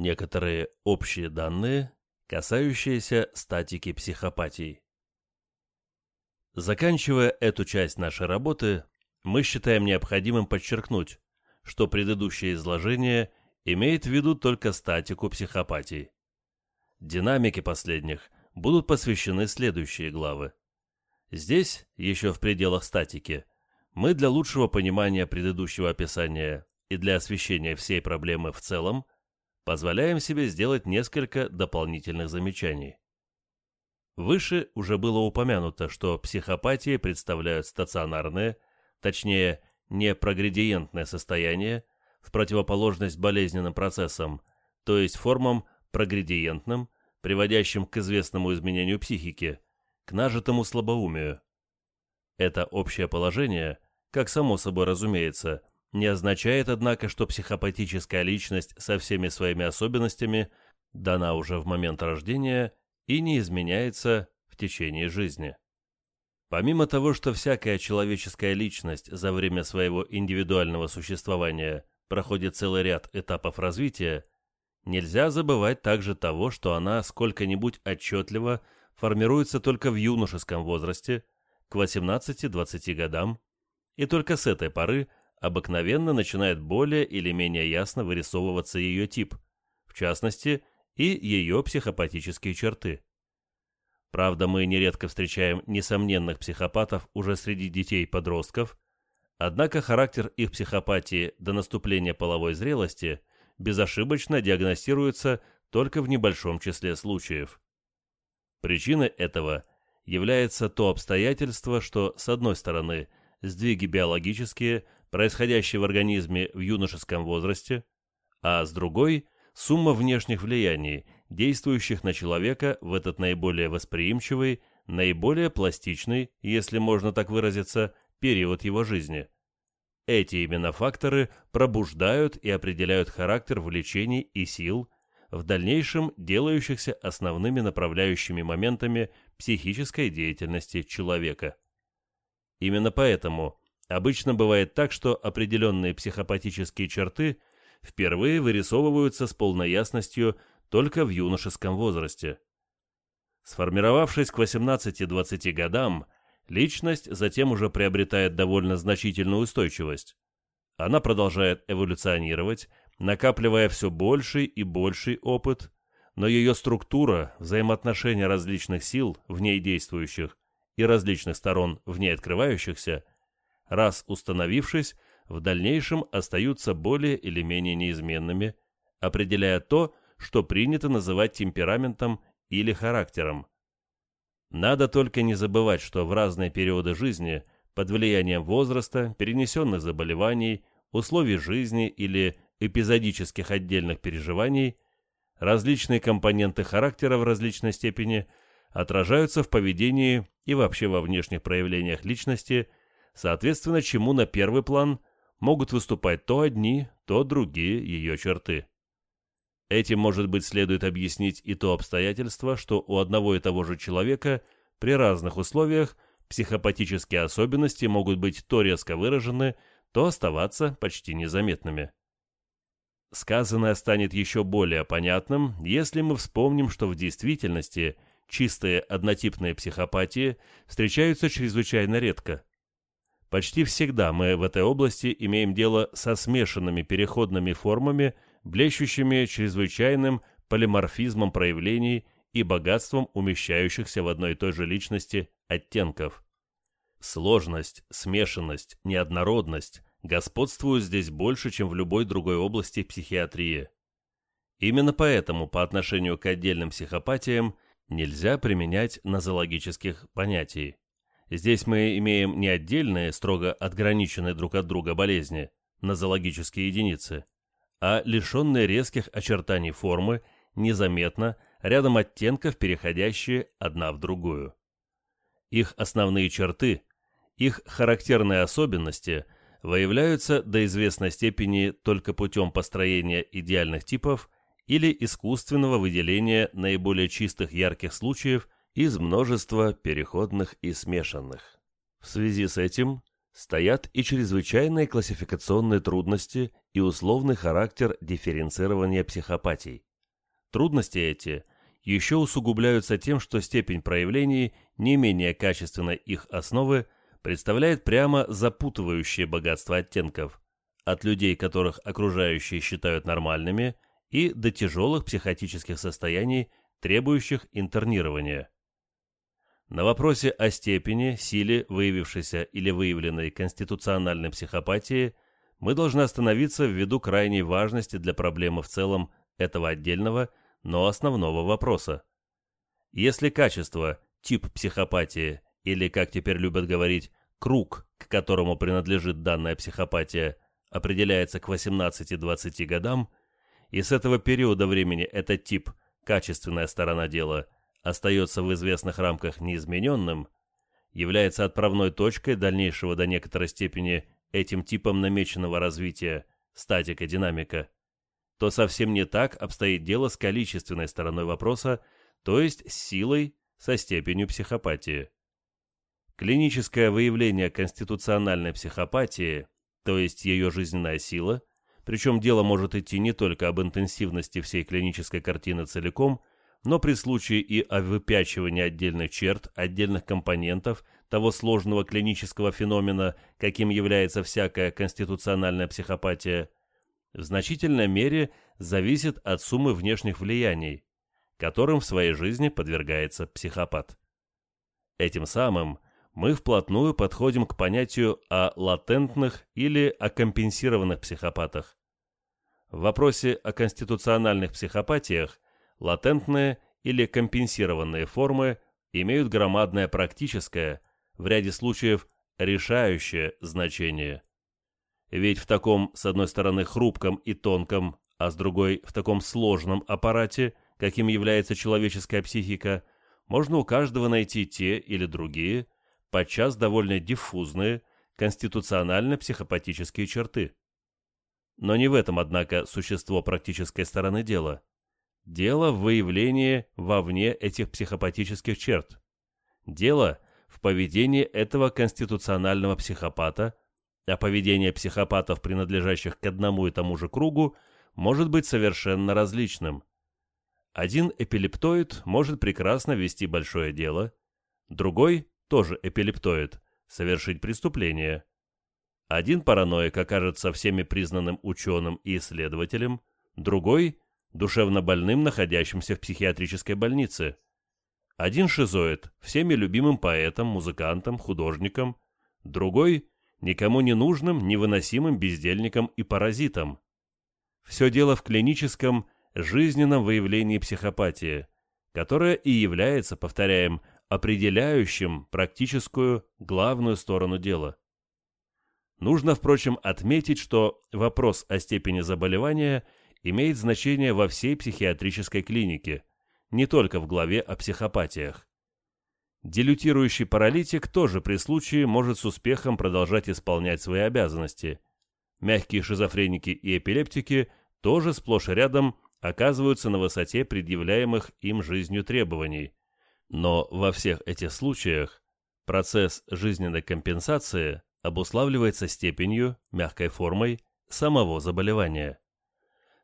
Некоторые общие данные, касающиеся статики психопатии. Заканчивая эту часть нашей работы, мы считаем необходимым подчеркнуть, что предыдущее изложение имеет в виду только статику психопатии. Динамике последних будут посвящены следующие главы. Здесь, еще в пределах статики, мы для лучшего понимания предыдущего описания и для освещения всей проблемы в целом позволяем себе сделать несколько дополнительных замечаний. Выше уже было упомянуто, что психопатии представляют стационарные, точнее, не прогредиентное состояние, в противоположность болезненным процессам, то есть формам прогредиентным, приводящим к известному изменению психики, к нажитому слабоумию. Это общее положение, как само собой разумеется, не означает, однако, что психопатическая личность со всеми своими особенностями дана уже в момент рождения и не изменяется в течение жизни. Помимо того, что всякая человеческая личность за время своего индивидуального существования проходит целый ряд этапов развития, нельзя забывать также того, что она сколько-нибудь отчетливо формируется только в юношеском возрасте, к 18-20 годам, и только с этой поры обыкновенно начинает более или менее ясно вырисовываться ее тип, в частности, и ее психопатические черты. Правда, мы нередко встречаем несомненных психопатов уже среди детей-подростков, Однако характер их психопатии до наступления половой зрелости безошибочно диагностируется только в небольшом числе случаев. Причиной этого является то обстоятельство, что, с одной стороны, сдвиги биологические, происходящие в организме в юношеском возрасте, а с другой – сумма внешних влияний, действующих на человека в этот наиболее восприимчивый, наиболее пластичный, если можно так выразиться, период его жизни. Эти именно факторы пробуждают и определяют характер влечений и сил, в дальнейшем делающихся основными направляющими моментами психической деятельности человека. Именно поэтому обычно бывает так, что определенные психопатические черты впервые вырисовываются с полной ясностью только в юношеском возрасте. Сформировавшись к 18-20 годам, личность затем уже приобретает довольно значительную устойчивость. Она продолжает эволюционировать, накапливая все больший и больший опыт, но ее структура, взаимоотношения различных сил, в ней действующих, и различных сторон, в ней открывающихся, раз установившись, в дальнейшем остаются более или менее неизменными, определяя то, что принято называть темпераментом или характером. Надо только не забывать, что в разные периоды жизни, под влиянием возраста, перенесенных заболеваний, условий жизни или эпизодических отдельных переживаний, различные компоненты характера в различной степени отражаются в поведении и вообще во внешних проявлениях личности, соответственно чему на первый план могут выступать то одни, то другие ее черты. Этим, может быть, следует объяснить и то обстоятельство, что у одного и того же человека при разных условиях психопатические особенности могут быть то резко выражены, то оставаться почти незаметными. Сказанное станет еще более понятным, если мы вспомним, что в действительности чистые однотипные психопатии встречаются чрезвычайно редко. Почти всегда мы в этой области имеем дело со смешанными переходными формами – блещущими чрезвычайным полиморфизмом проявлений и богатством умещающихся в одной и той же личности оттенков. Сложность, смешанность, неоднородность господствуют здесь больше, чем в любой другой области психиатрии. Именно поэтому по отношению к отдельным психопатиям нельзя применять нозологических понятий. Здесь мы имеем не отдельные, строго отграниченные друг от друга болезни, нозологические единицы, а лишенные резких очертаний формы, незаметно, рядом оттенков, переходящие одна в другую. Их основные черты, их характерные особенности выявляются до известной степени только путем построения идеальных типов или искусственного выделения наиболее чистых ярких случаев из множества переходных и смешанных. В связи с этим стоят и чрезвычайные классификационные трудности и условный характер дифференцирования психопатий. Трудности эти еще усугубляются тем, что степень проявлений не менее качественной их основы представляет прямо запутывающее богатство оттенков, от людей, которых окружающие считают нормальными, и до тяжелых психотических состояний, требующих интернирования. На вопросе о степени, силе выявившейся или выявленной конституциональной психопатии мы должны остановиться ввиду крайней важности для проблемы в целом этого отдельного, но основного вопроса. Если качество, тип психопатии или, как теперь любят говорить, круг, к которому принадлежит данная психопатия, определяется к 18-20 годам, и с этого периода времени этот тип, качественная сторона дела – остается в известных рамках неизмененным, является отправной точкой дальнейшего до некоторой степени этим типом намеченного развития статика-динамика, то совсем не так обстоит дело с количественной стороной вопроса, то есть с силой со степенью психопатии. Клиническое выявление конституциональной психопатии, то есть ее жизненная сила, причем дело может идти не только об интенсивности всей клинической картины целиком, но при случае и о выпячивании отдельных черт, отдельных компонентов того сложного клинического феномена, каким является всякая конституциональная психопатия, в значительной мере зависит от суммы внешних влияний, которым в своей жизни подвергается психопат. Этим самым мы вплотную подходим к понятию о латентных или о компенсированных психопатах. В вопросе о конституциональных психопатиях Латентные или компенсированные формы имеют громадное практическое, в ряде случаев решающее значение. Ведь в таком, с одной стороны, хрупком и тонком, а с другой, в таком сложном аппарате, каким является человеческая психика, можно у каждого найти те или другие, подчас довольно диффузные, конституционально-психопатические черты. Но не в этом, однако, существо практической стороны дела. Дело в выявлении вовне этих психопатических черт. Дело в поведении этого конституционального психопата, а поведение психопатов, принадлежащих к одному и тому же кругу, может быть совершенно различным. Один эпилептоид может прекрасно вести большое дело, другой, тоже эпилептоид, совершить преступление. Один параноик окажется всеми признанным ученым и исследователем, другой – душевно больным, находящимся в психиатрической больнице. Один шизоид, всеми любимым поэтом, музыкантом, художником, другой – никому не нужным, невыносимым бездельником и паразитом. Все дело в клиническом, жизненном выявлении психопатии, которое и является, повторяем, определяющим практическую, главную сторону дела. Нужно, впрочем, отметить, что вопрос о степени заболевания – имеет значение во всей психиатрической клинике, не только в главе о психопатиях. Делютирующий паралитик тоже при случае может с успехом продолжать исполнять свои обязанности. Мягкие шизофреники и эпилептики тоже сплошь и рядом оказываются на высоте предъявляемых им жизнью требований. Но во всех этих случаях процесс жизненной компенсации обуславливается степенью, мягкой формой самого заболевания.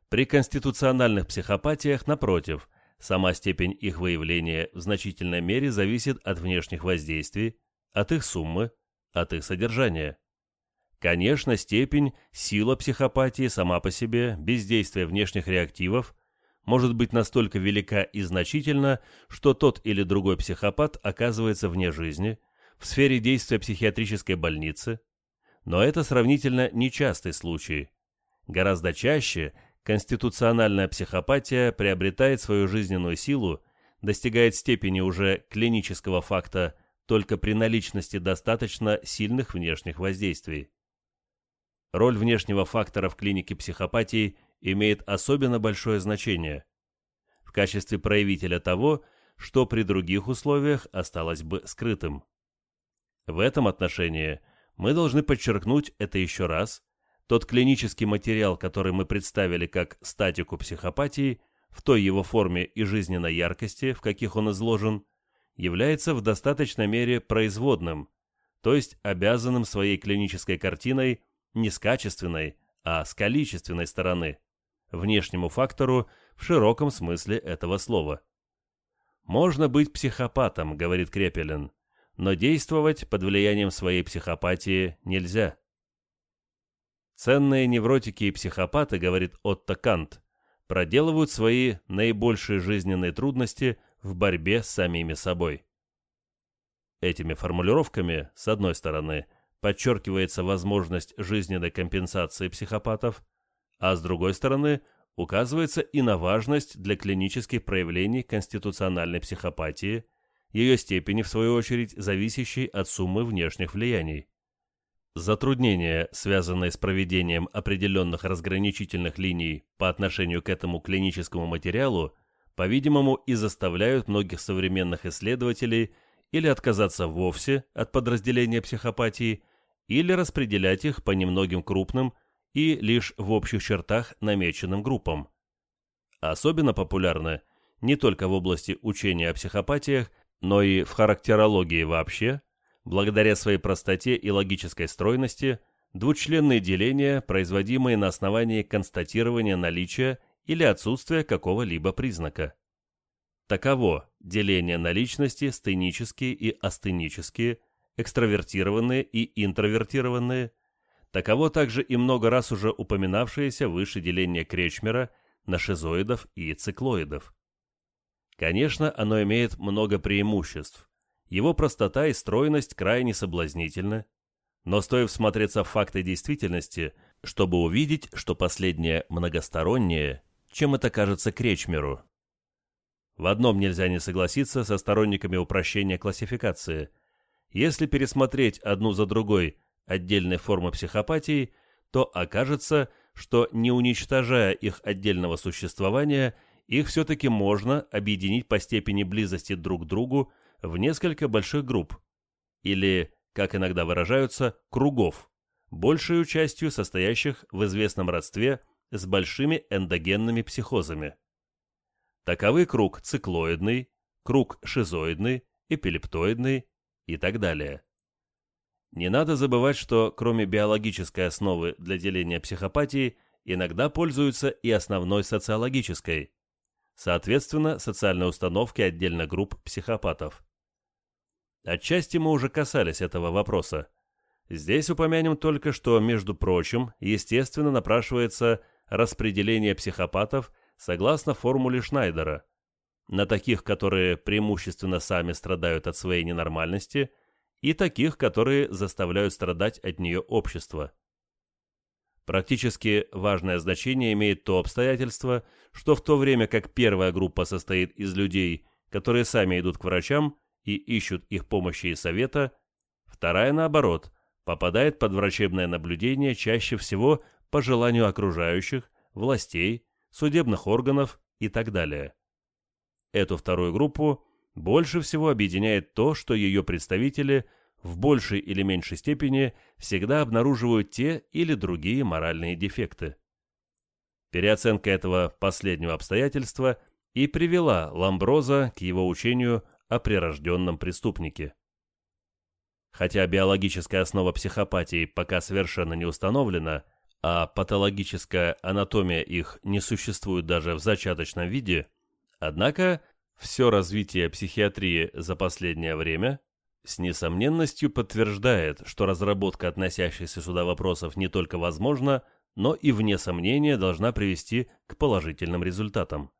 При конституциональных психопатиях, напротив, сама степень их выявления в значительной мере зависит от внешних воздействий, от их суммы, от их содержания. Конечно, степень, сила психопатии сама по себе, без действия внешних реактивов, может быть настолько велика и значительна, что тот или другой психопат оказывается вне жизни, в сфере действия психиатрической больницы, но это сравнительно нечастый случай. Гораздо чаще – конституциональная психопатия приобретает свою жизненную силу, достигает степени уже клинического факта только при наличности достаточно сильных внешних воздействий. Роль внешнего фактора в клинике психопатии имеет особенно большое значение в качестве проявителя того, что при других условиях осталось бы скрытым. В этом отношении мы должны подчеркнуть это еще раз тот клинический материал, который мы представили как статику психопатии, в той его форме и жизненной яркости, в каких он изложен, является в достаточной мере производным, то есть обязанным своей клинической картиной не с качественной, а с количественной стороны, внешнему фактору, в широком смысле этого слова. «Можно быть психопатом», — говорит Крепелин, но действовать под влиянием своей психопатии нельзя. Ценные невротики и психопаты, говорит Отто Кант, проделывают свои наибольшие жизненные трудности в борьбе с самими собой. Этими формулировками, с одной стороны, подчеркивается возможность жизненной компенсации психопатов, а с другой стороны, указывается и на важность для клинических проявлений конституциональной психопатии, ее степени, в свою очередь, зависящей от суммы внешних влияний. Затруднения, связанные с проведением определенных разграничительных линий по отношению к этому клиническому материалу, по-видимому, и заставляют многих современных исследователей или отказаться вовсе от подразделения психопатии, или распределять их по немногим крупным и лишь в общих чертах намеченным группам. Особенно популярны не только в области учения о психопатиях, но и в характерологии вообще – Благодаря своей простоте и логической стройности, двучленные деления, производимые на основании констатирования наличия или отсутствия какого-либо признака. Таково деление на личности стенические и астенические, экстравертированные и интровертированные. Таково также и много раз уже упоминавшееся выше деление Кречмера на шизоидов и циклоидов. Конечно, оно имеет много преимуществ, его простота и стройность крайне соблазнительны, но стоит всмотреться в факты действительности, чтобы увидеть, что последнее многостороннее, чем это кажется Кречмеру. В одном нельзя не согласиться со сторонниками упрощения классификации. Если пересмотреть одну за другой отдельные формы психопатии, то окажется, что не уничтожая их отдельного существования, их все-таки можно объединить по степени близости друг к другу в несколько больших групп, или, как иногда выражаются, кругов, большей частью состоящих в известном родстве с большими эндогенными психозами. Таковы круг циклоидный, круг шизоидный, эпилептоидный и так далее. Не надо забывать, что кроме биологической основы для деления психопатии иногда пользуются и основной социологической, соответственно, социальной установки отдельных групп психопатов. Отчасти мы уже касались этого вопроса. Здесь упомянем только, что, между прочим, естественно напрашивается распределение психопатов согласно формуле Шнайдера на таких, которые преимущественно сами страдают от своей ненормальности, и таких, которые заставляют страдать от нее общество. Практически важное значение имеет то обстоятельство, что в то время как первая группа состоит из людей, которые сами идут к врачам, и ищут их помощи и совета, вторая, наоборот, попадает под врачебное наблюдение чаще всего по желанию окружающих, властей, судебных органов и так далее. Эту вторую группу больше всего объединяет то, что ее представители в большей или меньшей степени всегда обнаруживают те или другие моральные дефекты. Переоценка этого последнего обстоятельства и привела Ламброза к его учению о прирожденном преступнике. Хотя биологическая основа психопатии пока совершенно не установлена, а патологическая анатомия их не существует даже в зачаточном виде, однако все развитие психиатрии за последнее время с несомненностью подтверждает, что разработка относящихся сюда вопросов не только возможна, но и вне сомнения должна привести к положительным результатам.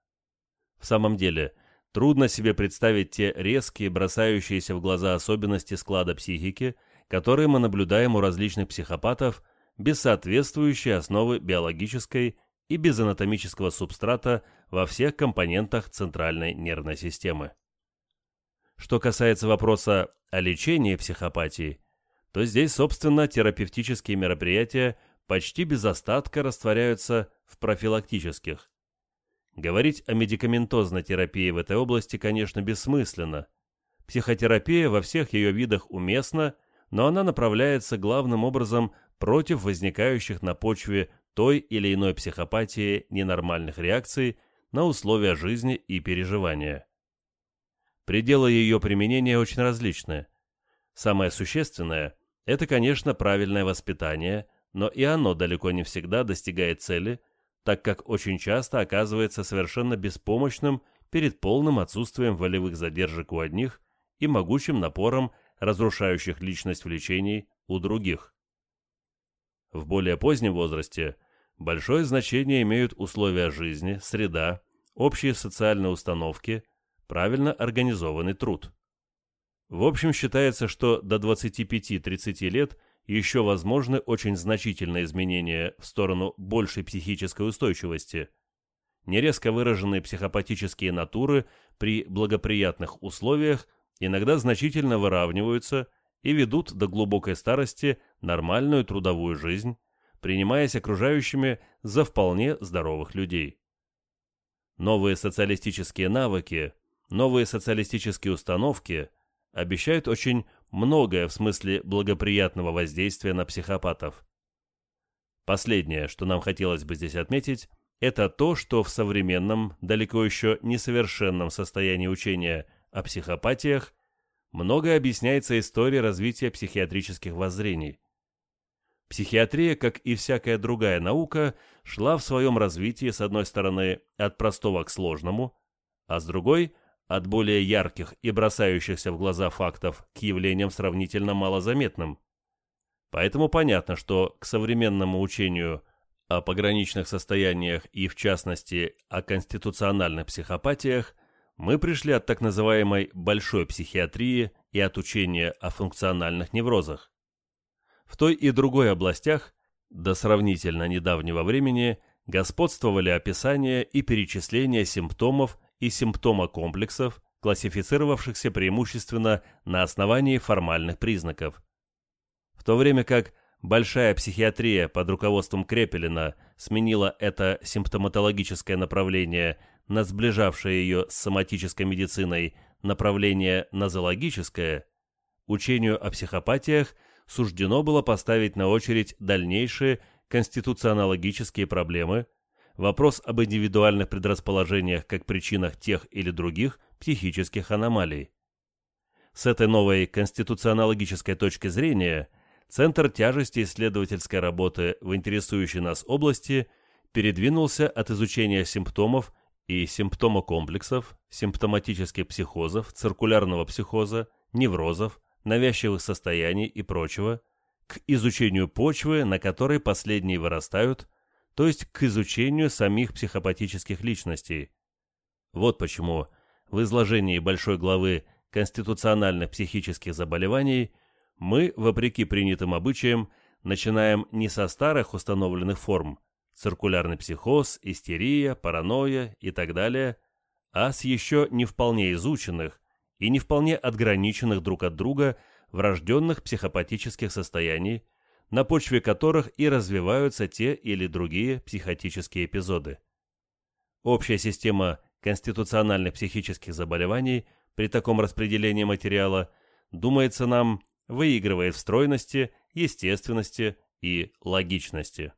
В самом деле – Трудно себе представить те резкие, бросающиеся в глаза особенности склада психики, которые мы наблюдаем у различных психопатов, без соответствующей основы биологической и без анатомического субстрата во всех компонентах центральной нервной системы. Что касается вопроса о лечении психопатии, то здесь, собственно, терапевтические мероприятия почти без остатка растворяются в профилактических. Говорить о медикаментозной терапии в этой области, конечно, бессмысленно. Психотерапия во всех ее видах уместна, но она направляется главным образом против возникающих на почве той или иной психопатии ненормальных реакций на условия жизни и переживания. Пределы ее применения очень различны. Самое существенное – это, конечно, правильное воспитание, но и оно далеко не всегда достигает цели – так как очень часто оказывается совершенно беспомощным перед полным отсутствием волевых задержек у одних и могучим напором разрушающих личность влечений у других. В более позднем возрасте большое значение имеют условия жизни, среда, общие социальные установки, правильно организованный труд. В общем, считается, что до 25-30 лет еще возможны очень значительные изменения в сторону большей психической устойчивости. Нерезко выраженные психопатические натуры при благоприятных условиях иногда значительно выравниваются и ведут до глубокой старости нормальную трудовую жизнь, принимаясь окружающими за вполне здоровых людей. Новые социалистические навыки, новые социалистические установки обещают очень многое в смысле благоприятного воздействия на психопатов. Последнее, что нам хотелось бы здесь отметить, это то, что в современном, далеко еще несовершенном состоянии учения о психопатиях многое объясняется историей развития психиатрических воззрений. Психиатрия, как и всякая другая наука, шла в своем развитии, с одной стороны, от простого к сложному, а с другой – от более ярких и бросающихся в глаза фактов к явлениям сравнительно малозаметным. Поэтому понятно, что к современному учению о пограничных состояниях и, в частности, о конституциональных психопатиях мы пришли от так называемой «большой психиатрии» и от учения о функциональных неврозах. В той и другой областях до сравнительно недавнего времени господствовали описания и перечисления симптомов и симптомокомплексов, классифицировавшихся преимущественно на основании формальных признаков. В то время как большая психиатрия под руководством Крепелина сменила это симптоматологическое направление на сближавшее ее с соматической медициной направление нозологическое, учению о психопатиях суждено было поставить на очередь дальнейшие конституционологические проблемы – вопрос об индивидуальных предрасположениях как причинах тех или других психических аномалий. С этой новой конституционологической точки зрения Центр тяжести исследовательской работы в интересующей нас области передвинулся от изучения симптомов и симптомокомплексов, симптоматических психозов, циркулярного психоза, неврозов, навязчивых состояний и прочего, к изучению почвы, на которой последние вырастают, то есть к изучению самих психопатических личностей. Вот почему в изложении большой главы конституциональных психических заболеваний мы, вопреки принятым обычаям, начинаем не со старых установленных форм – циркулярный психоз, истерия, паранойя и так далее, а с еще не вполне изученных и не вполне отграниченных друг от друга врожденных психопатических состояний – на почве которых и развиваются те или другие психотические эпизоды. Общая система конституциональных психических заболеваний при таком распределении материала, думается нам, выигрывает в стройности, естественности и логичности.